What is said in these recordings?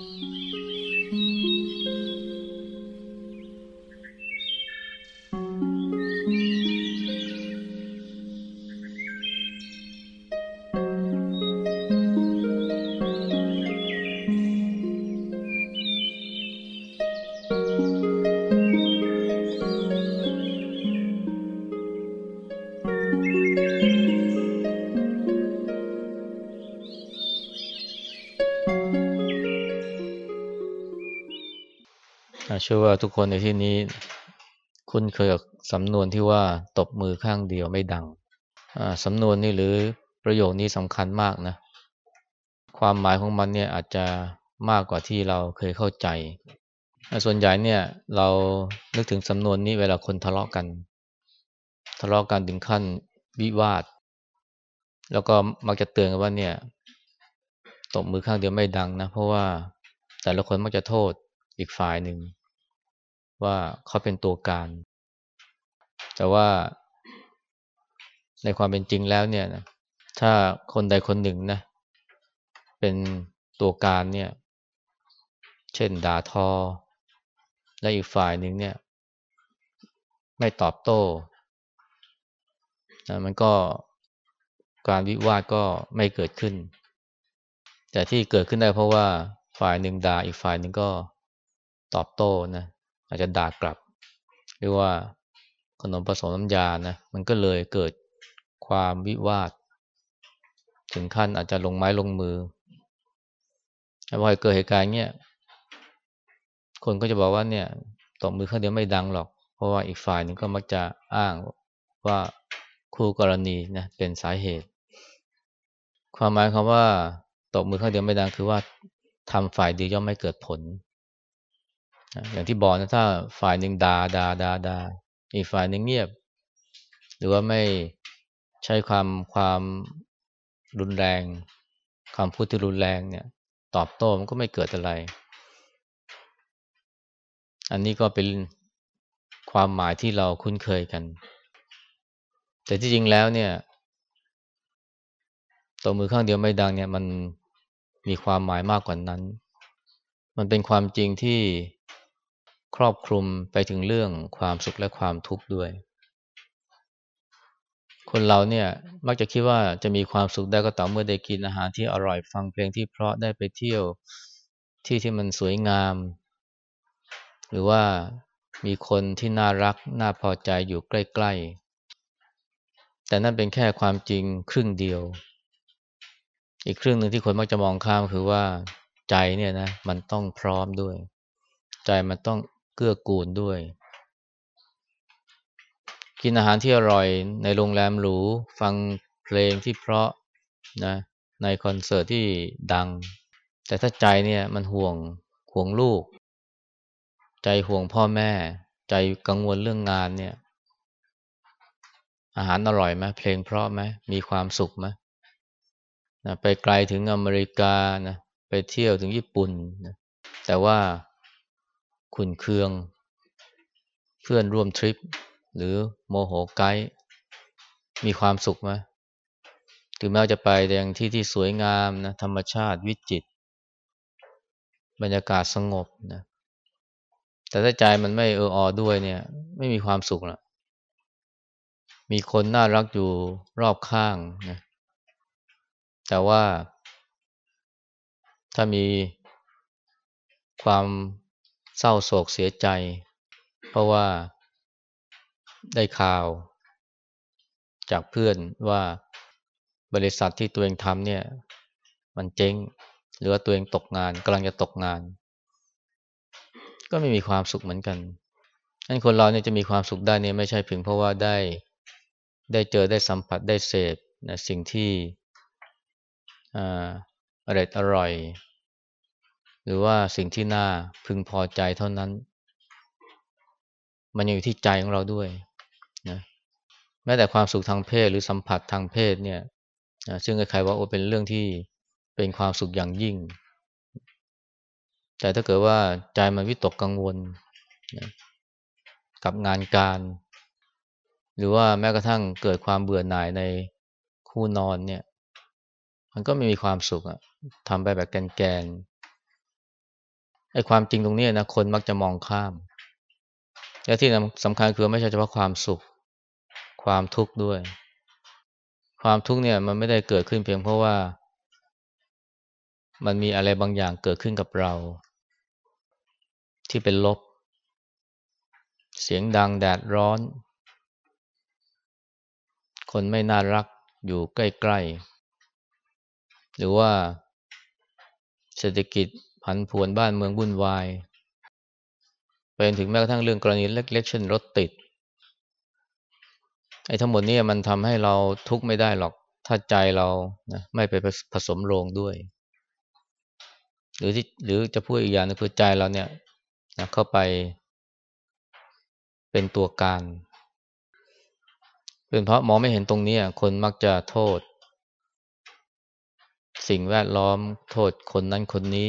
เชื่อว่าทุกคนในที่นี้คุ้นเคยกับสำนวนที่ว่าตบมือข้างเดียวไม่ดังสำนวนนี้หรือประโยคนี้สำคัญมากนะ ความหมายของมันเนี่ยอาจจะมากกว่าที่เราเคยเข้าใจ ส่วนใหญ่เนี่ยเรานึกถึงสำนวนนี้เวลาคนทะเลาะกัน ทะเลาะกันถึงขั้นวิวาท แล้วก็มักจะเตือนกันว่าเนี่ยตบมือข้างเดียวไม่ดังนะ เพราะว่าแต่ละคนมักจะโทษอีกฝ่ายหนึ่ง ว่าเขาเป็นตัวการ แต่ว่าในความเป็นจริงแล้วเนี่ยนะถ้าคนใดคนหนึ่งนะ เป็นตัวการเนี่ย เช่นด่าทอ และอีกฝ่ายหนึ่งเนี่ย ไม่ตอบโต้นะมันก็การวิวาทก็ไม่เกิดขึ้น แต่ที่เกิดขึ้นได้เพราะว่าฝ่ายหนึ่งด่าอีกฝ่ายหนึ่งก็ตอบโต้นะ อาจจะด่ากลับ หรือว่าขนมผสมน้ำยานะมันก็เลยเกิดความวิวาท ถึงขั้นอาจจะลงไม้ลงมือพอเกิดเหตุการณ์เนี้ยคนก็จะบอกว่าเนี่ยตบมือข้างเดียวไม่ดังหรอก เพราะว่าอีกฝ่ายหนึ่งก็มักจะอ้างว่าคู่กรณีนะเป็นสาเหตุ ความหมายคำว่าตบมือข้างเดียวไม่ดังคือว่าทำฝ่ายเดียวย่อมไม่เกิดผล อย่างที่บอกนะถ้าฝ่ายหนึ่งดา่าด่าด่าด่าอีกฝ่ายหนึ่งเงียบ หรือว่าไม่ใช้ความความรุนแรงคำพูดที่รุนแรงเนี่ย ตอบโต้มันก็ไม่เกิดอะไร อันนี้ก็เป็นความหมายที่เราคุ้นเคยกัน แต่ที่จริงแล้วเนี่ยตัวมือข้างเดียวไม่ดังเนี่ย มันมีความหมายมากกว่านั้น มันเป็นความจริงที่ ครอบคลุมไปถึงเรื่องความสุขและความทุกข์ด้วย คนเราเนี่ยมักจะคิดว่าจะมีความสุขได้ก็ต่อเมื่อได้กินอาหารที่อร่อยฟังเพลงที่เพราะได้ไปเที่ยวที่ที่มันสวยงาม หรือว่ามีคนที่น่ารักน่าพอใจอยู่ใกล้ๆ แต่นั่นเป็นแค่ความจริงครึ่งเดียว อีกครึ่งหนึ่งที่คนมักจะมองข้ามคือว่าใจเนี่ยนะมันต้องพร้อมด้วย ใจมันต้อง เกื้อกูลด้วย กินอาหารที่อร่อยในโรงแรมหรู ฟังเพลงที่เพราะนะในคอนเสิร์ตที่ดัง แต่ถ้าใจเนี่ยมันห่วงห่วงลูก ใจห่วงพ่อแม่ ใจกังวลเรื่องงานเนี่ย อาหารอร่อยไหมเพลงเพราะไหมมีความสุขไหมนะไปไกลถึงอเมริกานะไปเที่ยวถึงญี่ปุ่นนะแต่ว่า ขุนเคือง เพื่อนร่วมทริป หรือโมโหไกด์มีความสุขไหมถึงแม้จะไปยังที่ที่สวยงามนะธรรมชาติวิจิต บรรยากาศสงบนะแต่ถ้าใจมันไม่เอออด้วยเนี่ย ไม่มีความสุขละมีคนน่ารักอยู่รอบข้างนะแต่ว่าถ้ามีความ เศร้าโศกเสียใจ เพราะว่าได้ข่าว จากเพื่อนว่าบริษัทที่ตัวเองทำเนี่ย มันเจ๊ง หรือว่าตัวเองตกงานกำลังจะตกงาน ก็ไม่มีความสุขเหมือนกันนั้นคนเราเนี่ยจะมีความสุขได้เนี่ยไม่ใช่เพียงเพราะว่าได้ได้เจอได้สัมผัสได้เสพนะสิ่งที่ออร่อยอร่อย หรือว่าสิ่งที่น่าพึงพอใจเท่านั้น มันยังอยู่ที่ใจของเราด้วยนะแม้แต่ความสุขทางเพศหรือสัมผัสทางเพศเนี่ยนะซึ่งใครๆว่าโอ้เป็นเรื่องที่เป็นความสุขอย่างยิ่ง แต่ถ้าเกิดว่าใจมันวิตกกังวลนะกับงานการ หรือว่าแม้กระทั่งเกิดความเบื่อหน่ายในคู่นอนเนี่ย มันก็ไม่มีความสุขอะทำไปแบบแกน ไอ้ความจริงตรงนี้นะคนมักจะมองข้าม และที่สำคัญคือไม่ใช่เฉพาะความสุข ความทุกข์ด้วย ความทุกข์เนี่ยมันไม่ได้เกิดขึ้นเพียงเพราะว่า มันมีอะไรบางอย่างเกิดขึ้นกับเรา ที่เป็นลบ เสียงดังแดดร้อน คนไม่น่ารักอยู่ใกล้ ๆ หรือว่าเศรษฐกิจ ผันผวนบ้านเมืองวุ่นวายเป็นถึงแม้กระทั่งเรื่องกรณีเล็กๆเช่นรถติดไอ้ทั้งหมดนี้มันทำให้เราทุกข์ไม่ได้หรอก ถ้าใจเรานะไม่ไปผสมโรงด้วย หรือที่หรือจะพูดอีกอย่างนึงคือใจเราเนี่ยนะเข้าไปเป็นตัวการ เป็นเพราะมองไม่เห็นตรงนี้คนมักจะโทษ สิ่งแวดล้อมโทษคนนั้นคนนี้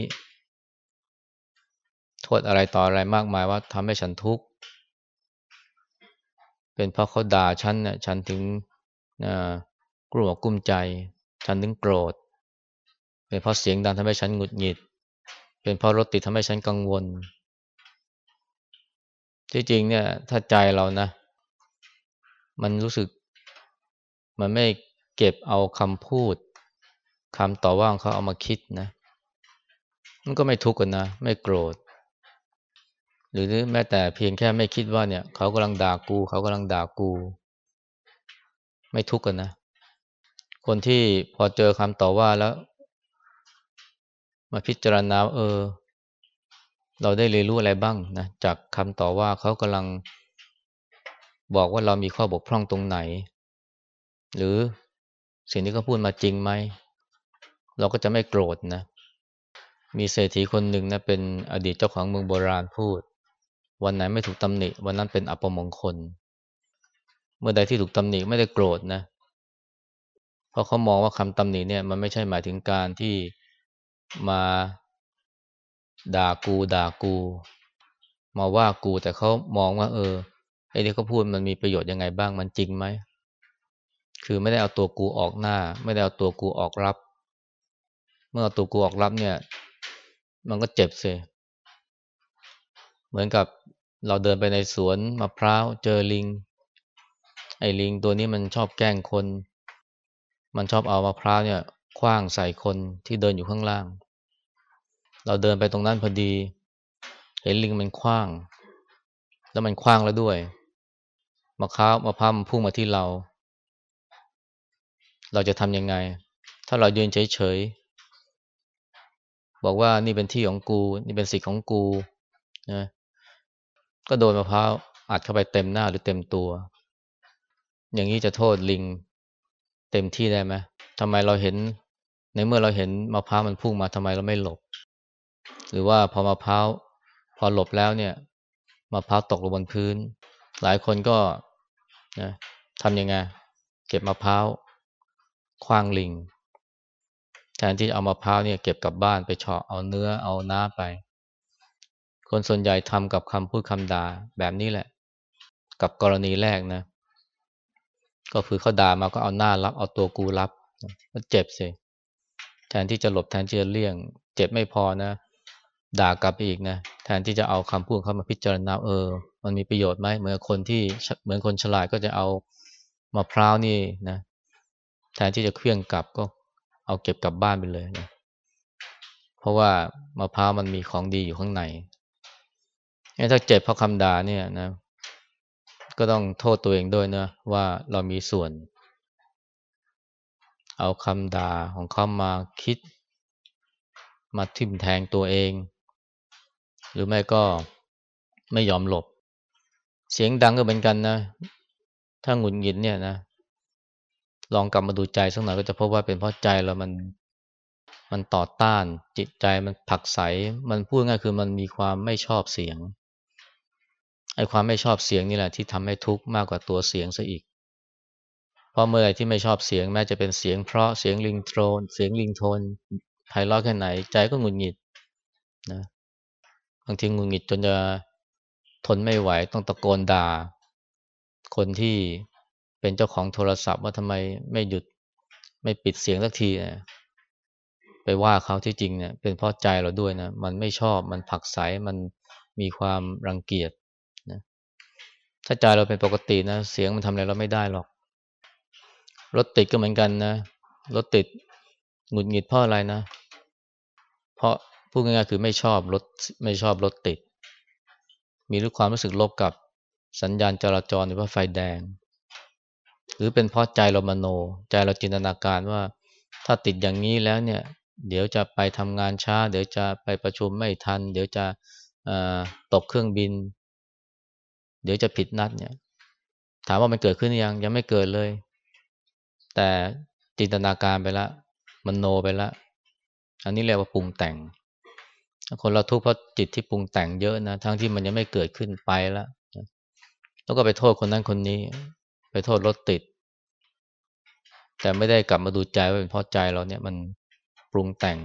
ษอะไรต่ออะไรมากมายว่าทำให้ฉันทุกข์เป็นเพราะเขาด่าฉันเนี่ยฉันถึงกลัวกุ้มใจ ฉันถึงโกรธ เป็นเพราะเสียงดังทำให้ฉันหงุดหงิด เป็นเพราะรถติดทำให้ฉันกังวล ที่จริงเนี่ย ถ้าใจเรานะ มันรู้สึก มันไม่เก็บเอาคำพูดคำต่อว่าของเขาเอามาคิดนะ มันก็ไม่ทุกข์กันนะ ไม่โกรธ หรือแม้แต่เพียงแค่ไม่คิดว่าเนี่ยเขากำลังด่ากู เขากำลังด่ากู ไม่ทุกข์กันนะ คนที่พอเจอคำต่อว่าแล้ว มาพิจารณาเออ เราได้เรียนรู้อะไรบ้างนะจากคำต่อว่าเขากำลังบอกว่าเรามีข้อบกพร่องตรงไหน หรือสิ่งที่เขาพูดมาจริงไหม เราก็จะไม่โกรธนะ มีเศรษฐีคนหนึ่งนะเป็นอดีตเจ้าของเมืองโบราณพูด วันไหนไม่ถูกตำหนิ วันนั้นเป็นอัปมงคล เมื่อใดที่ถูกตำหนิไม่ได้โกรธนะ เพราะเขามองว่าคำตำหนิเนี่ยมันไม่ใช่หมายถึงการที่มาด่ากูด่ากู มาว่ากูแต่เขามองว่า เออไอ้ที่เขาพูดมันมีประโยชน์ยังไงบ้างมันจริงไหมคือไม่ได้เอาตัวกูออกหน้า ไม่ได้เอาตัวกูออกรับ เมื่อเอาตัวกูออกรับเนี่ย มันก็เจ็บเสีย เหมือนกับเราเดินไปในสวนมะพร้าวเจอลิง ไอ้ลิงตัวนี้มันชอบแกล้งคน มันชอบเอามะพร้าวเนี่ยคว้างใส่คนที่เดินอยู่ข้างล่าง เราเดินไปตรงนั้นพอดี เห็นลิงมันคว้าง แล้วมันคว้างแล้วด้วยมะพร้าวมะพร้าวมันพุ่งมาที่เรา เราจะทำยังไง ถ้าเรายืนเฉยๆบอกว่านี่เป็นที่ของกู นี่เป็นสิทธิ์ของกูนะ ก็โดนมะพร้าวอัดเข้าไปเต็มหน้าหรือเต็มตัว อย่างนี้จะโทษลิงเต็มที่ได้ไหมทำไมเราเห็น ในเมื่อเราเห็นมะพร้าวมันพุ่งมาทำไมเราไม่หลบ หรือว่าพอมะพร้าวพอหลบแล้วเนี่ยมะพร้าวตกลงบนพื้น หลายคนก็นะทำยังไง เก็บมะพร้าวคว้างลิง แทนที่เอามะพร้าวเนี่ยเก็บกลับบ้านไปเฉาะเอาเนื้อเอาน้ำไป คนส่วนใหญ่ทำกับคำพูดคำด่าแบบนี้แหละ กับกรณีแรกนะ ก็คือเขาด่ามาก็เอาหน้ารับ เอาตัวกูรับก็เจ็บสิแทนที่จะหลบแทนที่จะเลี่ยง เจ็บไม่พอนะ ด่ากลับไปอีกนะ แทนที่จะเอาคำพูดเข้ามาพิจารณาเออ มันมีประโยชน์ไหมเหมือนคนที่เหมือนคนฉลาดก็จะเอามะพร้าวนี่นะ แทนที่จะเคลื่องกลับก็เอาเก็บกลับบ้านไปเลยนะเพราะว่ามะพร้าวมันมีของดีอยู่ข้างใน ถ้าเจ็บเพราะคำด่าเนี่ยนะ ก็ต้องโทษตัวเองด้วยนะว่าเรามีส่วน เอาคำด่าของเขามาคิด มาทิ่มแทงตัวเอง หรือไม่ก็ไม่ยอมหลบ เสียงดังก็เหมือนกันนะ ถ้าหงุดหงิดเนี่ยนะลองกลับมาดูใจสักหน่อยก็จะพบว่าเป็นเพราะใจเรามันมันต่อต้านจิตใจมันผักใส มันพูดง่ายคือมันมีความไม่ชอบเสียง ไอ้ความไม่ชอบเสียงนี่แหละที่ทำให้ทุกข์มากกว่าตัวเสียงซะอีก เพราะเมื่อไรที่ไม่ชอบเสียงแม้จะเป็นเสียงเพราะเสียงลิงโทน เสียงลิงโทนไพเราะแค่ไหน ใจก็หงุดหงิดนะบางทีหงุดหงิดจนจะทนไม่ไหวต้องตะโกนด่า คนที่เป็นเจ้าของโทรศัพท์ว่าทำไมไม่หยุดไม่ปิดเสียงสักทีนะไปว่าเขาที่จริงเนี่ยเป็นเพราะใจเราด้วยนะ มันไม่ชอบมันผักใสมันมีความรังเกียจ ถ้าใจเราเป็นปกตินะ เสียงมันทำอะไรเราไม่ได้หรอก รถติดก็เหมือนกันนะ รถติดหงุดหงิดเพราะอะไรนะ เพราะพูดง่ายๆคือไม่ชอบรถไม่ชอบรถติด มีรู้ความรู้สึกลบกับสัญญาณจราจรหรือว่าไฟแดง หรือเป็นเพราะใจเรามโน ใจเราจินตนาการว่า ถ้าติดอย่างนี้แล้วเนี่ย เดี๋ยวจะไปทำงานช้า เดี๋ยวจะไปประชุมไม่ทัน เดี๋ยวจะตกเครื่องบิน เดี๋ยวจะผิดนัดเนี่ย ถามว่ามันเกิดขึ้นยังยังไม่เกิดเลย แต่จินตนาการไปแล้วมันโนไปแล้วอันนี้เรียกว่าปรุงแต่ง คนเราทุกข์เพราะจิตที่ปรุงแต่งเยอะนะทั้งที่มันยังไม่เกิดขึ้นไปแล้วแล้วก็ไปโทษคนนั้นคนนี้ ไปโทษรถติด แต่ไม่ได้กลับมาดูใจว่าเป็นเพราะใจเราเนี่ยมันปรุงแต่ง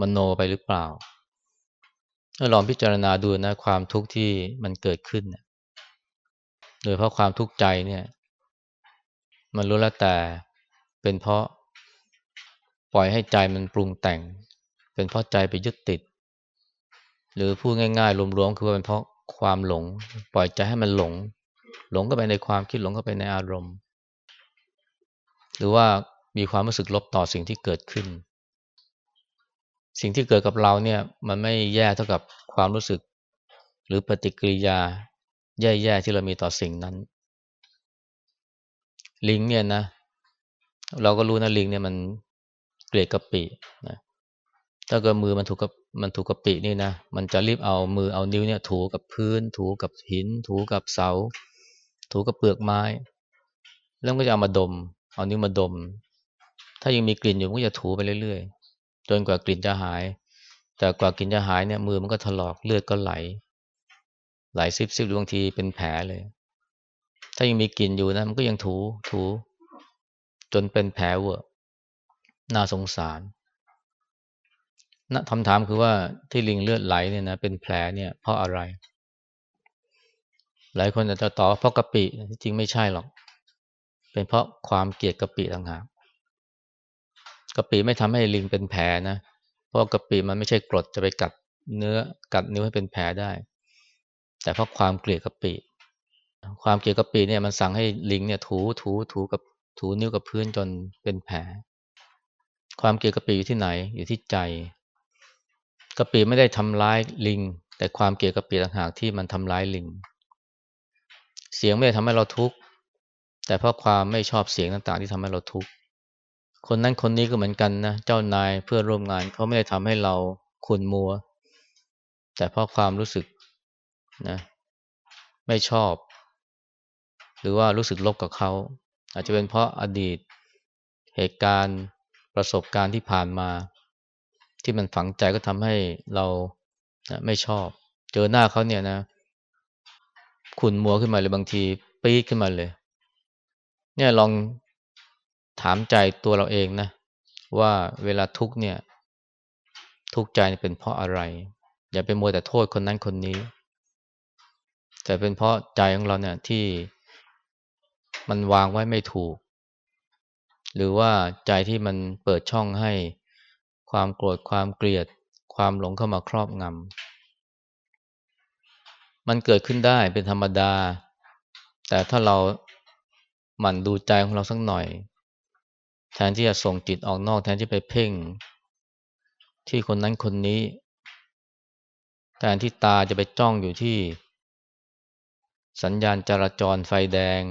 มันโนไปหรือเปล่าลองพิจารณาดูนะความทุกข์ที่มันเกิดขึ้น โดยเพราะความทุกข์ใจเนี่ย มันรู้แล้วแต่เป็นเพราะปล่อยให้ใจมันปรุงแต่ง เป็นเพราะใจไปยึดติด หรือพูดง่าย ๆ รวมๆคือว่าเป็นเพราะความหลง ปล่อยใจให้มันหลง หลงก็ไปในความคิดหลงก็ไปในอารมณ์ หรือว่ามีความรู้สึกลบต่อสิ่งที่เกิดขึ้น สิ่งที่เกิดกับเราเนี่ย มันไม่แย่เท่ากับความรู้สึก หรือปฏิกิริยา แย่ๆที่เรามีต่อสิ่งนั้น ลิงเนี่ยนะ เราก็รู้นะลิงเนี่ยมันเกลียดกะปินะถ้าเกิดมือมันถูกกับมันถูกกะปินี่นะ มันจะรีบเอามือเอานิ้วเนี่ย ถูกับพื้น ถูกับหิน ถูกับเสา ถูกับเปลือกไม้ แล้วก็จะเอามาดม เอานิ้วมาดม ถ้ายังมีกลิ่นอยู่ก็จะถูไปเรื่อยๆ จนกว่ากลิ่นจะหาย แต่กว่ากลิ่นจะหายเนี่ยมือมันก็ถลอกเลือดก็ไหล หลายซิบซิบบางทีเป็นแผลเลย ถ้ายังมีกลิ่นอยู่นะ มันก็ยังถูถู จนเป็นแผลเวอะน่าสงสารนะคำถามคือว่าที่ลิงเลือดไหลเนี่ยนะเป็นแผลเนี่ยเพราะอะไร หลายคนอาจจะตอบเพราะกะปิจริงไม่ใช่หรอก เป็นเพราะความเกลียดกะปิต่างหากกะปิไม่ทำให้ลิงเป็นแผลนะ เพราะกะปิมันไม่ใช่กรดจะไปกัดเนื้อกัดนิ้วให้เป็นแผลได้ แต่เพราะความเกลียดกะปิ ความเกลียดกะปิเนี่ยมันสั่งให้ลิงเนี่ยถูถูถูกับถูนิ้วกับพื้นจนเป็นแผล ความเกลียดกะปิอยู่ที่ไหนอยู่ที่ใจกะปิไม่ได้ทำร้ายลิง แต่ความเกลียดกะปิต่างหากที่มันทำร้ายลิง เสียงไม่ได้ทำให้เราทุกข์แต่เพราะความไม่ชอบเสียงต่างๆ ที่ทำให้เราทุกข์คนนั้นคนนี้ก็เหมือนกันนะเจ้านายเพื่อร่วมงานเขาไม่ได้ทำให้เราขุนมัว แต่เพราะความรู้สึก นะไม่ชอบ หรือว่ารู้สึกลบกับเขา อาจจะเป็นเพราะอดีตเหตุการณ์ประสบการณ์ที่ผ่านมา ที่มันฝังใจก็ทำให้เราไม่ชอบ เจอหน้าเขาเนี่ยนะ ขุนมัวขึ้นมาเลยบางทีปี๊ขึ้นมาเลย เนี่ยลองถามใจตัวเราเองนะ ว่าเวลาทุกเนี่ย ทุกใจเป็นเพราะอะไร อย่าไปมัวแต่โทษคนนั้นคนนี้ แต่เป็นเพราะใจของเราเนี่ยที่มันวางไว้ไม่ถูก หรือว่าใจที่มันเปิดช่องให้ความโกรธความเกลียด ความหลงเข้ามาครอบงำมันเกิดขึ้นได้เป็นธรรมดา แต่ถ้าเราหมั่นดูใจของเราสักหน่อย แทนที่จะส่งจิตออกนอกแทนที่ไปเพ่ง ที่คนนั้นคนนี้แทนที่ตาจะไปจ้องอยู่ที่ สัญญาณจราจรไฟแดง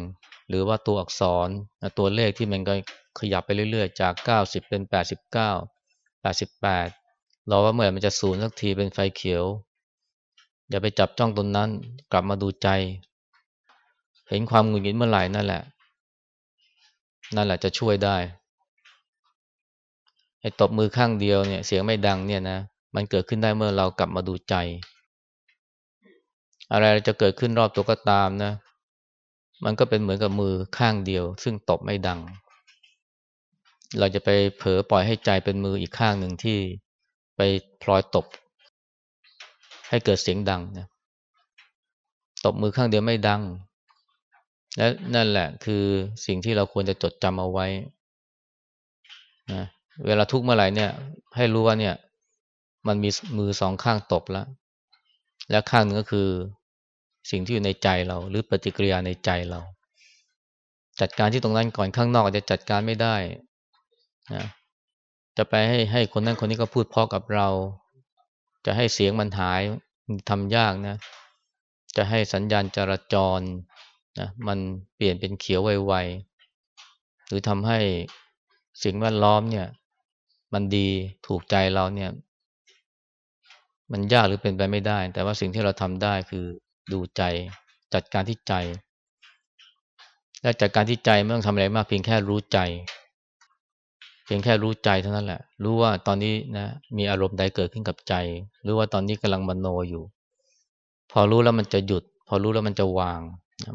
หรือว่าตัวอักษรตัวเลขที่มันก็ขยับไปเรื่อยๆ จาก 90 เป็น 89 88รอว่าเมื่อมันจะศูนย์สักทีเป็นไฟเขียว อย่าไปจับจ้องตรงนั้นกลับมาดูใจ เห็นความหงุดหงิดเมื่อไหร่นั่นแหละ นั่นแหละจะช่วยได้ไอ้ตบมือข้างเดียวเนี่ยเสียงไม่ดังเนี่ยนะมันเกิดขึ้นได้เมื่อเรากลับมาดูใจ อะไรจะเกิดขึ้นรอบตัวก็ตามนะ มันก็เป็นเหมือนกับมือข้างเดียว ซึ่งตบไม่ดัง เราจะไปเผลอปล่อยให้ใจเป็นมืออีกข้างหนึ่งที่ไปพลอยตบ ให้เกิดเสียงดังนะตบมือข้างเดียวไม่ดัง และนั่นแหละคือสิ่งที่เราควรจะจดจำเอาไว้นะเวลาทุกข์เมื่อไหร่เนี่ย ให้รู้ว่าเนี่ย มันมีมือสองข้างตบแล้ว และข้างหนึ่งก็คือ สิ่งที่อยู่ในใจเรา หรือปฏิกิริยาในใจเรา จัดการที่ตรงนั้นก่อนข้างนอกอาจจะจัดการไม่ได้นะจะไปให้ให้คนนั้นคนนี้ก็พูดพอกับเรา จะให้เสียงมันหายทำยากนะ จะให้สัญญาณจราจรนะมันเปลี่ยนเป็นเขียวไวๆหรือทำให้สิ่งแวดล้อมเนี่ย มันดีถูกใจเราเนี่ย มันยากหรือเป็นไปไม่ได้ แต่ว่าสิ่งที่เราทำได้คือ ดูใจจัดการที่ใจ และจัดการที่ใจไม่ต้องทำอะไรมากเพียงแค่รู้ใจ เพียงแค่รู้ใจเท่านั้นแหละ รู้ว่าตอนนี้นะมีอารมณ์ใดเกิดขึ้นกับใจ หรือว่าตอนนี้กำลังมโนอยู่ พอรู้แล้วมันจะหยุด พอรู้แล้วมันจะวาง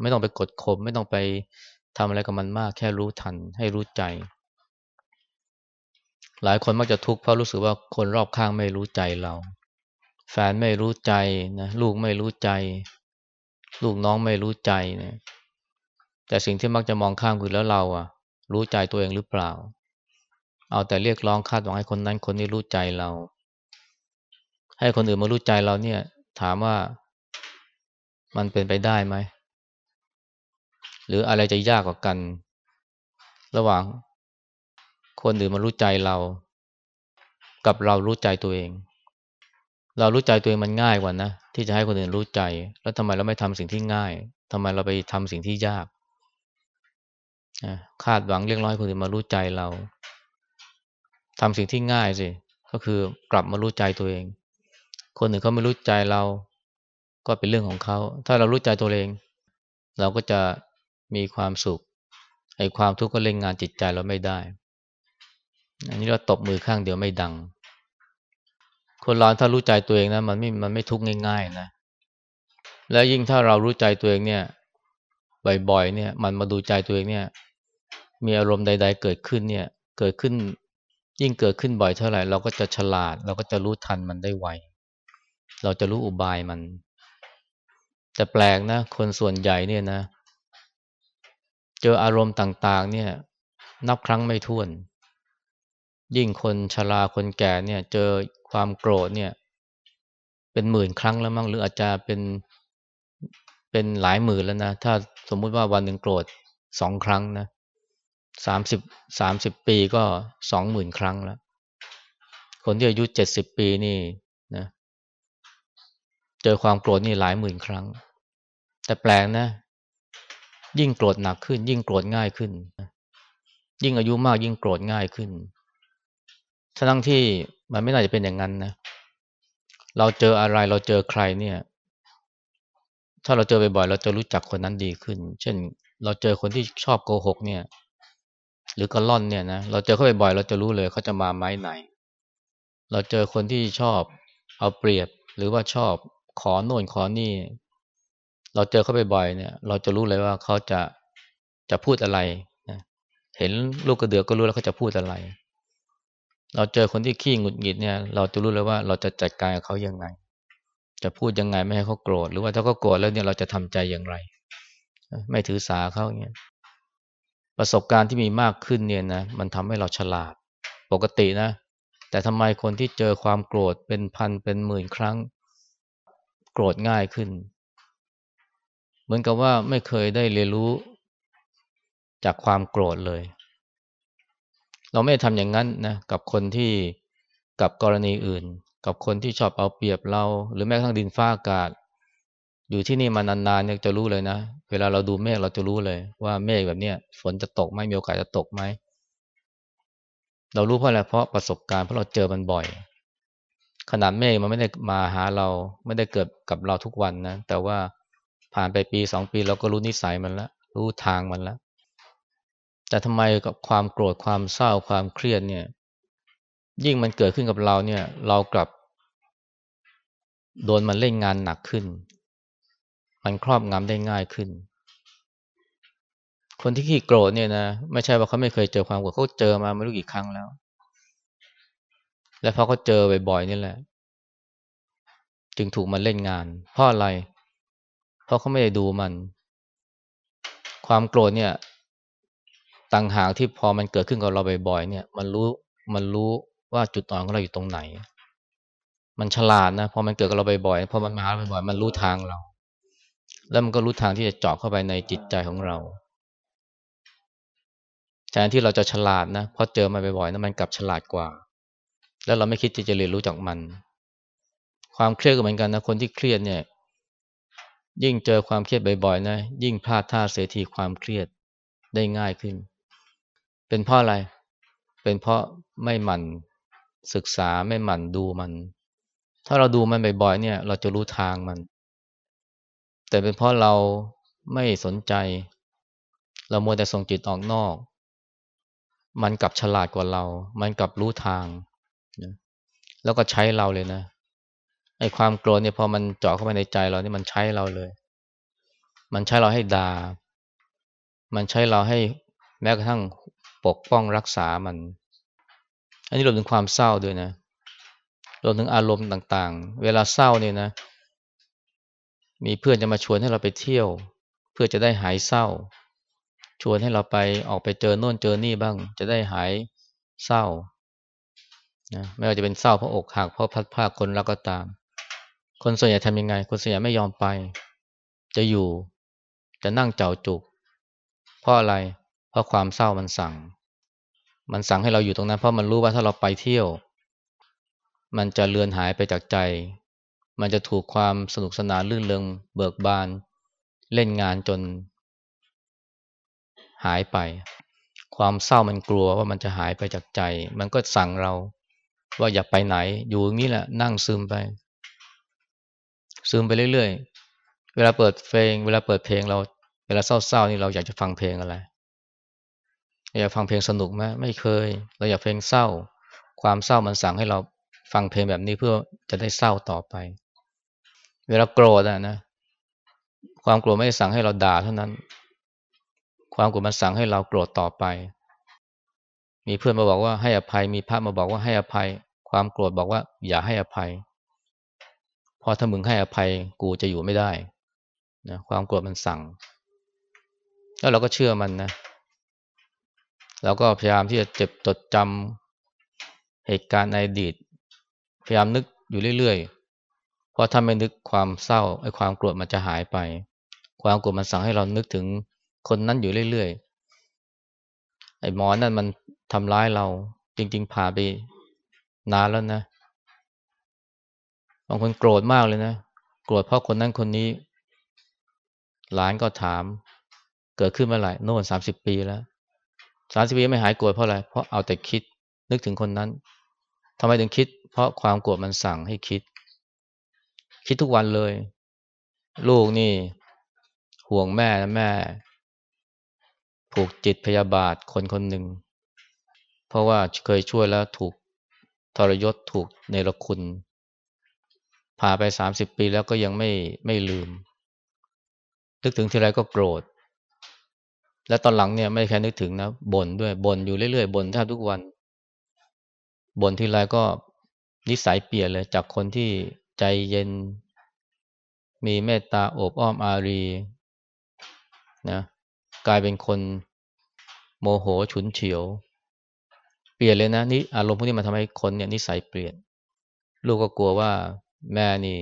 ไม่ต้องไปกดข่มไม่ต้องไปทำอะไรกับมันมาก แค่รู้ทัน ให้รู้ใจ หลายคนมักจะทุกข์เพราะรู้สึกว่าคนรอบข้างไม่รู้ใจเรา แฟนไม่รู้ใจนะลูกไม่รู้ใจ ลูกน้องไม่รู้ใจนะแต่สิ่งที่มักจะมองข้ามคือแล้วเราอะ รู้ใจตัวเองหรือเปล่า เอาแต่เรียกร้องคาดหวังให้คนนั้นคนนี้รู้ใจเรา ให้คนอื่นมารู้ใจเราเนี่ย ถามว่ามันเป็นไปได้ไหม หรืออะไรจะยากกว่ากัน ระหว่างคนอื่นมารู้ใจเรา กับเรารู้ใจตัวเอง เรารู้ใจตัวเองมันง่ายกว่านะที่จะให้คนอื่นรู้ใจ แล้วทำไมเราไม่ทำสิ่งที่ง่ายทำไมเราไปทำสิ่งที่ยากคาดหวังเรียกร้องให้คนอื่นมารู้ใจเราทำสิ่งที่ง่ายสิก็คือกลับมารู้ใจตัวเอง คนอื่นเขาไม่รู้ใจเรา ก็เป็นเรื่องของเขาถ้าเรารู้ใจตัวเอง เราก็จะมีความสุขไอ้ความทุกข์ก็เล่นงานจิตใจเราไม่ได้ อันนี้เราตบมือข้างเดียวไม่ดัง คนเราถ้ารู้ใจตัวเองนะมันไม่มันไม่ทุกข์ง่ายๆนะแล้วยิ่งถ้าเรารู้ใจตัวเองเนี่ย บ่อยๆเนี่ย มันมาดูใจตัวเองเนี่ย มีอารมณ์ใด ๆ เกิดขึ้นเนี่ย เกิดขึ้น ยิ่งเกิดขึ้นบ่อยเท่าไหร่ เราก็จะฉลาด เราก็จะรู้ทันมันได้ไวเราจะรู้อุบายมัน แต่แปลกนะ คนส่วนใหญ่เนี่ยนะ เจออารมณ์ต่าง ๆ เนี่ย นับครั้งไม่ถ้วน ยิ่งคนชราคนแก่เนี่ยเจอความโกรธเนี่ย เป็นหมื่นครั้งแล้วมั้งหรืออาจจะเป็นเป็นหลายหมื่นแล้วนะ ถ้าสมมุติว่าวันหนึ่งโกรธสองครั้งนะสามสิบสามสิบปีก็สองหมื่นครั้งแล้ว คนที่อายุเจ็ดสิบปีนี่นะเจอความโกรธนี่หลายหมื่นครั้ง แต่แปลกนะ ยิ่งโกรธหนักขึ้น ยิ่งโกรธง่ายขึ้น ยิ่งอายุมากยิ่งโกรธง่ายขึ้น ทั้งที่มันไม่น่าจะเป็นอย่างนั้นนะ เราเจออะไรเราเจอใครเนี่ย ถ้าเราเจอบ่อยๆเราจะรู้จักคนนั้นดีขึ้น เช่น เราเจอคนที่ชอบโกหกเนี่ย หรือกระล่อนเนี่ยนะ เราเจอเขาบ่อยๆเราจะรู้เลยเขาจะมาไม้ไหน เราเจอคนที่ชอบเอาเปรียบหรือว่าชอบขอโน่นขอนี่ เราเจอเขาบ่อยๆเนี่ย เราจะรู้เลยว่าเขาจะจะพูดอะไรนะเห็นลูกกระเดือกก็รู้แล้วเขาจะพูดอะไร เราเจอคนที่ขี้หงุดหงิดเนี่ย เราจะรู้เลยว่าเราจะจัดการกับเขายังไง จะพูดยังไงไม่ให้เขาโกรธ หรือว่าถ้าเขาโกรธแล้วเนี่ยเราจะทำใจอย่างไร ไม่ถือสาเขาเนี่ยประสบการณ์ที่มีมากขึ้นเนี่ยนะมันทำให้เราฉลาดปกตินะ แต่ทำไมคนที่เจอความโกรธเป็นพันเป็นหมื่นครั้ง โกรธง่ายขึ้น เหมือนกับว่าไม่เคยได้เรียนรู้จากความโกรธเลย เราไม่ทำอย่างนั้นนะกับคนที่กับกรณีอื่น กับคนที่ชอบเอาเปรียบเรา หรือแม้กระทั่งดินฟ้าอากาศ อยู่ที่นี่มานานๆเนี่ยจะรู้เลยนะ เวลาเราดูเมฆเราจะรู้เลย ว่าเมฆแบบเนี้ยฝนจะตกไหมมีโอกาสจะตกไหมเรารู้เพราะอะไรเพราะประสบการณ์เพราะเราเจอมันบ่อย ขนาดเมฆมันไม่ได้มาหาเราไม่ได้เกิดกับเราทุกวันนะแต่ว่าผ่านไปปีสองปีเราก็รู้นิสัยมันแล้วรู้ทางมันแล้ว แต่ทำไมกับความโกรธความเศร้าความเครียดเนี่ย ยิ่งมันเกิดขึ้นกับเราเนี่ย เรากลับ โดนมันเล่นงานหนักขึ้น มันครอบงำได้ง่ายขึ้น คนที่ขี้โกรธเนี่ยนะไม่ใช่ว่าเขาไม่เคยเจอความโกรธเขาเจอมาไม่รู้กี่ครั้งแล้ว และพอเขาเจอบ่อยๆนี่แหละ จึงถูกมันเล่นงาน เพราะอะไร เพราะเขาไม่ได้ดูมัน ความโกรธเนี่ย ต่างหากที่พอมันเกิดขึ้นกับเราบ่อยๆเนี่ย มันรู้มันรู้ว่าจุดอ่อนของเราอยู่ตรงไหน มันฉลาดนะพอมันเกิดกับเราบ่อยๆพอมันมาเราบ่อยๆมันรู้ทางเรา แล้วมันก็รู้ทางที่จะเจาะเข้าไปในจิตใจของเราแทนที่เราจะฉลาดนะพอเจอมาบ่อยๆนะมันกลับฉลาดกว่า แล้วเราไม่คิดที่จะเรียนรู้จากมัน ความเครียดก็เหมือนกันนะคนที่เครียดเนี่ย ยิ่งเจอความเครียดบ่อยๆนะยิ่งพลาดท่าเสียทีความเครียดได้ง่ายขึ้น เป็นเพราะอะไร เป็นเพราะไม่หมั่นศึกษาไม่หมั่นดูมัน ถ้าเราดูมันบ่อยๆเนี่ย เราจะรู้ทางมัน แต่เป็นเพราะเราไม่สนใจ เราโมแต่ส่งจิตออกนอก มันกลับฉลาดกว่าเรา มันกลับรู้ทางนะแล้วก็ใช้เราเลยนะไอ้ความโกรธเนี่ยพอมันเจาะเข้าไปในใจเรานี่มันใช้เราเลย มันใช้เราให้ดา่ามันใช้เราให้แม้กระทั่ง ปกป้องรักษามัน อันนี้รวมถึงความเศร้าด้วยนะรวมถึงอารมณ์ต่างๆ เวลาเศร้าเนี่ยนะ มีเพื่อนจะมาชวนให้เราไปเที่ยว เพื่อจะได้หายเศร้า ชวนให้เราไปออกไปเจอโน่นเจอนี่บ้าง จะได้หายเศร้านะไม่ว่าจะเป็นเศร้าเพราะอกหักเพราะพัดพาคนรักก็ตาม คนส่วนใหญ่ทำยังไง คนส่วนใหญ่ไม่ยอมไป จะอยู่ จะนั่งเจ้าจุก เพราะอะไร ราะความเศร้ามันสั่ง มันสั่งให้เราอยู่ตรงนั้น เพราะมันรู้ว่าถ้าเราไปเที่ยว มันจะเลือนหายไปจากใจ มันจะถูกความสนุกสนานลื่นเริงเบิกบาน เล่นงานจน หายไป ความเศร้ามันกลัวว่ามันจะหายไปจากใจ มันก็สั่งเราว่าอย่าไปไหน อยู่อย่างนี้แหละ นั่งซึมไป ซึมไปเรื่อยๆ เวลาเปิดเพลง เวลาเปิดเพลงเรา เวลาเศร้าๆนี่เราอยากจะฟังเพลงอะไร อยากฟังเพลงสนุกไหมไม่เคย เราอยากเพลงเศร้า ความเศร้ามันสั่งให้เราฟังเพลงแบบนี้เพื่อจะได้เศร้าต่อไป เวลาโกรธอะนะ ความโกรธไม่ได้สั่งให้เราด่าเท่านั้น ความโกรธมันสั่งให้เราโกรธต่อไป มีเพื่อนมาบอกว่าให้อภัย มีพระมาบอกว่าให้อภัย ความโกรธบอกว่า อย่าให้อภัย พอถ้ามึงให้อภัยกูจะอยู่ไม่ได้นะความโกรธมันสั่ง แล้วเราก็เชื่อมันนะ เราก็พยายามที่จะเจ็บจดจำเหตุการณ์ในอดีต พยายามนึกอยู่เรื่อยๆ เพราะถ้าไม่นึกความเศร้าไอ้ความโกรธมันจะหายไป ความโกรธมันสั่งให้เรานึกถึงคนนั้นอยู่เรื่อยๆ ไอ้หมอนั่นมันทำร้ายเราจริง ๆ ผ่านไปนานแล้วนะ บางคนโกรธมากเลยนะ โกรธเพราะคนนั้นคนนี้ หลานก็ถาม เกิดขึ้นเมื่อไหร่โน่นสามสิบปีแล้ว สามสิบปีไม่หายโกรธเพราะอะไร เพราะเอาแต่คิดนึกถึงคนนั้นทำไมถึงคิด เพราะความโกรธมันสั่งให้คิด คิดทุกวันเลย ลูกนี่ ห่วงแม่นะแม่ ผูกจิตพยาบาทคนคนหนึ่ง เพราะว่าเคยช่วยแล้วถูกทรยศถูกเนรคุณผ่าไปสามสิบปีแล้วก็ยังไม่ไม่ลืม นึกถึงทีไรก็โกรธ และตอนหลังเนี่ยไม่แค่นึกถึงนะบ่นด้วยบ่นอยู่เรื่อยๆบ่นแทบทุกวันบ่นทีไรก็นิสัยเปลี่ยนเลยจากคนที่ใจเย็น มีเมตตาโอบอ้อมอารีนะกลายเป็นคนโมโหฉุนเฉียว เปลี่ยนเลยนะนี่อารมณ์พวกนี้มันทำให้คนเนี่ยนิสัยเปลี่ยน ลูกก็กลัวว่าแม่นี่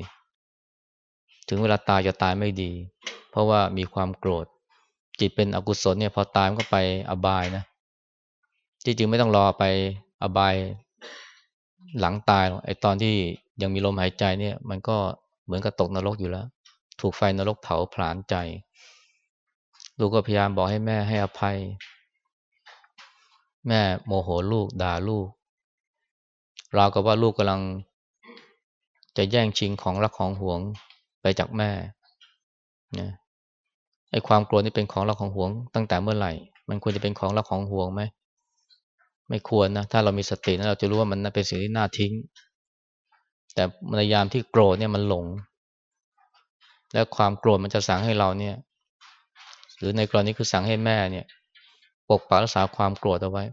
ถึงเวลาตายจะตายไม่ดี เพราะว่ามีความโกรธ จิตเป็นอกุศลเนี่ยพอตายมันก็ไปอบายนะจริงๆไม่ต้องรอไปอบายหลังตายหรอกไอตอนที่ยังมีลมหายใจเนี่ย มันก็เหมือนกับตกนรกอยู่แล้ว ถูกไฟนรกเผาผลาญใจ ลูกก็พยายามบอกให้แม่ให้อภัย แม่โมโหลูกด่าลูกราวกับว่าลูกกำลัง จะแย่งชิงของรักของห่วงไปจากแม่นะ ไอ้ความโกรธนี่เป็นของเรักของห่วง ตั้งแต่เมื่อไหร่ มันควรจะเป็นของเรักของห่วงไหมไม่ควรนะถ้าเรามีสตินะเราจะรู้ว่ามันเป็นสิ่งที่น่าทิ้ง แต่ในยามที่โกรธเนี่ยมันหลง และความโกรธมันจะสั่งให้เราเนี่ย หรือในกรณีคือสั่งให้แม่เนี่ย ปกปักรักษาความโกรธเอาไว้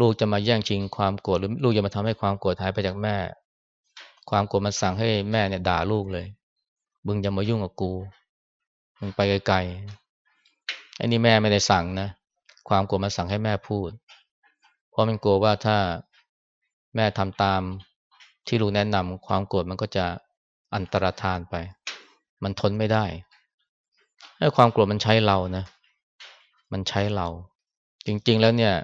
ลูกจะมาแย่งชิงความโกรธหรือลูกจะมาทำให้ความโกรธหายไปจากแม่ ความโกรธมันสั่งให้แม่เนี่ยด่าลูกเลยมึงอย่ามายุ่งกับกู มึงไปไกลๆอันนี้แม่ไม่ได้สั่งนะ ความโกรธมันสั่งให้แม่พูด เพราะมันกลัวว่าถ้าแม่ทำตามที่ลูกแนะนำความโกรธมันก็จะอันตรธานไป มันทนไม่ได้ให้ความโกรธมันใช้เรานะ มันใช้เรา จริง ๆ แล้วเนี่ย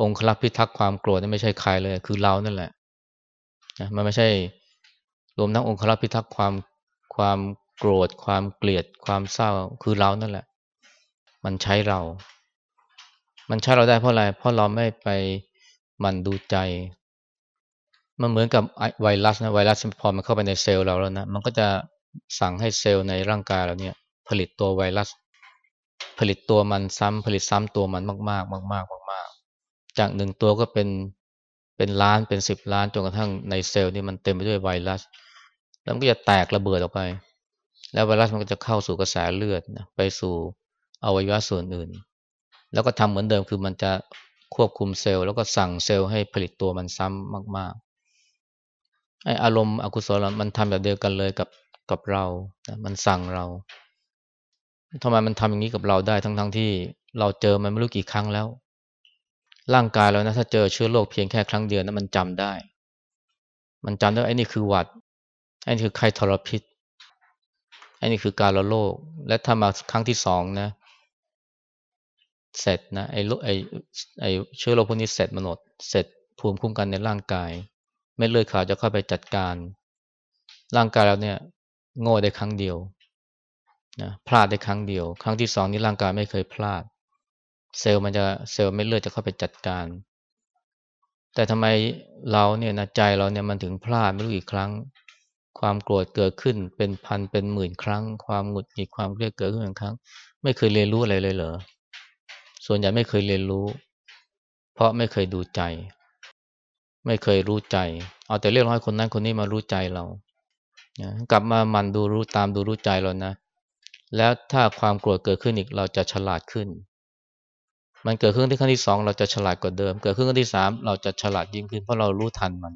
องค์ลักพิทักษ์ความโกรธนี่ไม่ใช่ใครเลย คือเรานั่นแหละนะมันไม่ใช่รวมทั้งองค์ลักพิทักษ์ความความ โกรธ ความเกลียด ความเศร้า คือเรานั่นแหละ มันใช้เรา มันใช้เราได้เพราะอะไร เพราะเราไม่ไปมันดูใจ มันเหมือนกับไวรัสนะไวรัสพอมันเข้าไปในเซลล์เราแล้วนะ มันก็จะสั่งให้เซลล์ในร่างกายเราเนี่ย ผลิตตัวไวรัส ผลิตตัวมันซ้ำผลิตซ้ำตัวมันมากๆ มาก ๆ มาก ๆ จากหนึ่งตัวก็เป็นเป็นล้านเป็นสิบล้านจนกระทั่งในเซลล์นี่มันเต็มไปด้วยไวรัส แล้วมันก็จะแตกระเบิดออกไป แล้วไวรัสมันก็จะเข้าสู่กระแสเลือดนะไปสู่อวัยวะส่วนอื่น แล้วก็ทำเหมือนเดิมคือมันจะควบคุมเซลล์แล้วก็สั่งเซลล์ให้ผลิตตัวมันซ้ำมากๆไออารมณ์อกุศลมันทำแบบเดียวกันเลยกับกับเรานะมันสั่งเราทำไมมันทำอย่างนี้กับเราได้ทั้งๆทที่เราเจอมันไม่รู้กี่ครั้งแล้ว ร่างกายเรานะถ้าเจอเชื้อโรคเพียงแค่ครั้งเดียวนะมันจำได้ มันจำได้ไอ้นี่คือหวัดไอ้นี่คือไข้ทรพิษ อ้นี่คือการละโรคและถ้ามาครั้งที่สองนะ เสร็จนะไอ้ไอ้ไอ้เชื้อโรคพวกนี้เสร็จมันหมดเสร็จภูมิคุ้มกันในร่างกาย ไม่เลือดขาวจะเข้าไปจัดการ ร่างกายเราเนี่ย โง่ได้ครั้งเดียวนะพลาดได้ครั้งเดียว ครั้งที่สองนี้ร่างกายไม่เคยพลาด เซลล์มันจะเซลล์ไม่เลือดจะเข้าไปจัดการ แต่ทำไมเราเนี่ยนะใจเราเนี่ยมันถึงพลาดไม่รู้กี่ครั้ง ความโกรธเกิดขึ้นเป็นพันเป็นหมื่นครั้ง ความหงุดหงิดความเครียดเกิดขึ้นเป็นครั้ง ไม่เคยเรียนรู้อะไรเลยเหรอส่วนใหญ่ไม่เคยเรียนรู้ เพราะไม่เคยดูใจ ไม่เคยรู้ใจ เอาแต่เรียกร้องคนนั้นคนนี้มารู้ใจเรากลับมามันดูรู้ตามดูรู้ใจเรานะ แล้วถ้าความโกรธเกิดขึ้นอีกเราจะฉลาดขึ้น มันเกิดขึ้นที่ขั้นที่สองเราจะฉลาดกว่าเดิม เกิดขึ้นขั้นที่สามเราจะฉลาดยิ่งขึ้นเพราะเรารู้ทันมัน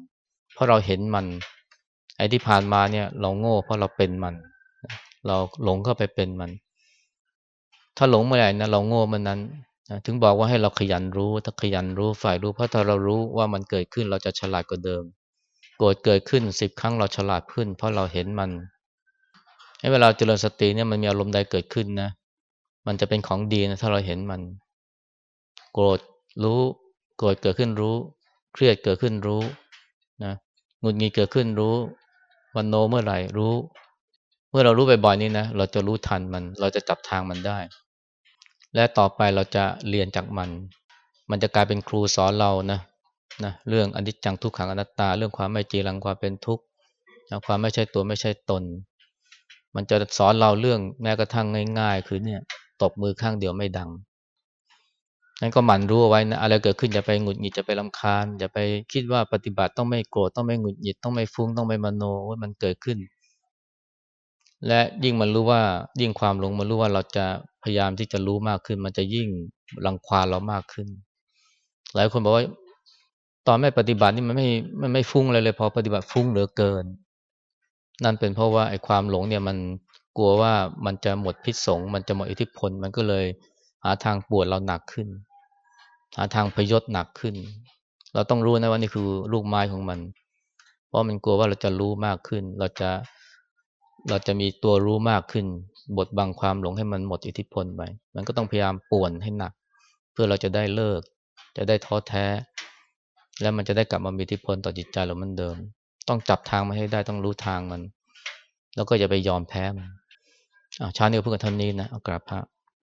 เพราะเราเห็นมัน ไอ้ที่ผ่านมาเนี่ยเราโง่เพราะเราเป็นมัน เราหลงเข้าไปเป็นมัน ถ้าหลงเมื่อไหร่นะเราโง่เมื่อนั้นถึงบอกว่าให้เราขยันรู้ ถ้าขยันรู้ฝ่ายรู้ เพราะถ้าเรารู้ว่ามันเกิดขึ้นเราจะฉลาดกว่าเดิม โกรธเกิดขึ้นสิบครั้งเราฉลาดขึ้น เพราะเราเห็นมันให้เวลาเจริญสติเนี่ยมันมีอารมณ์ใดเกิดขึ้นนะ มันจะเป็นของดีนะถ้าเราเห็นมัน โกรธรู้ โกรธเกิดขึ้นรู้ เครียดเกิดขึ้นรู้นะหงุดหงิดเกิดขึ้นรู้ วันโนเมื่อไหร่รู้ เมื่อเรารู้บ่อยๆนี้นะเราจะรู้ทันมัน เราจะจับทางมันได้ และต่อไปเราจะเรียนจากมัน มันจะกลายเป็นครูสอนเรานะนะเรื่องอนิจจังทุกขังอนัตตา เรื่องความไม่จีรังความเป็นทุกข์ความไม่ใช่ตัวไม่ใช่ตน มันจะสอนเราเรื่องแม้กระทั่งง่าย ๆ คือเนี่ย ตบมือข้างเดียวไม่ดัง นั่นก็หมั่นรู้เอาไว้นะอะไรเกิดขึ้นอย่าไปหงุดหงิดจะไปลำคาญอย่าไปคิดว่าปฏิบัติต้องไม่โกรธต้องไม่หงุดหงิดต้องไม่ฟุ้งต้องไม่มโนว่ามันเกิดขึ้น และยิ่งมันรู้ว่ายิ่งความหลงมันรู้ว่าเราจะพยายามที่จะรู้มากขึ้น มันจะยิ่งรังควานเรามากขึ้น หลายคนบอกว่าตอนไม่ปฏิบัตินี่มันไม่มันไม่ฟุ้งเลยเลยพอปฏิบัติฟุ้งเหลือเกิน นั่นเป็นเพราะว่าไอ้ความหลงเนี่ยมันกลัวว่ามันจะหมดพิษสงมันจะหมดอิทธิพล มันก็เลยหาทางปวดเราหนักขึ้น หาทางพยศหนักขึ้น เราต้องรู้นะว่านี่คือลูกไม้ของมัน เพราะมันกลัวว่าเราจะรู้มากขึ้น เราจะเราจะมีตัวรู้มากขึ้น บทบังความหลงให้มันหมดอิทธิพลไป มันก็ต้องพยายามป่วนให้หนัก เพื่อเราจะได้เลิก จะได้ท้อแท้ แล้วมันจะได้กลับมามีอิทธิพลต่อจิตใจเราเหมือนเดิม ต้องจับทางมาให้ได้ต้องรู้ทางมัน แล้วก็อย่าไปยอมแพ้มันชาเนี้พูดกับท่านนี้นะเอากราบพระ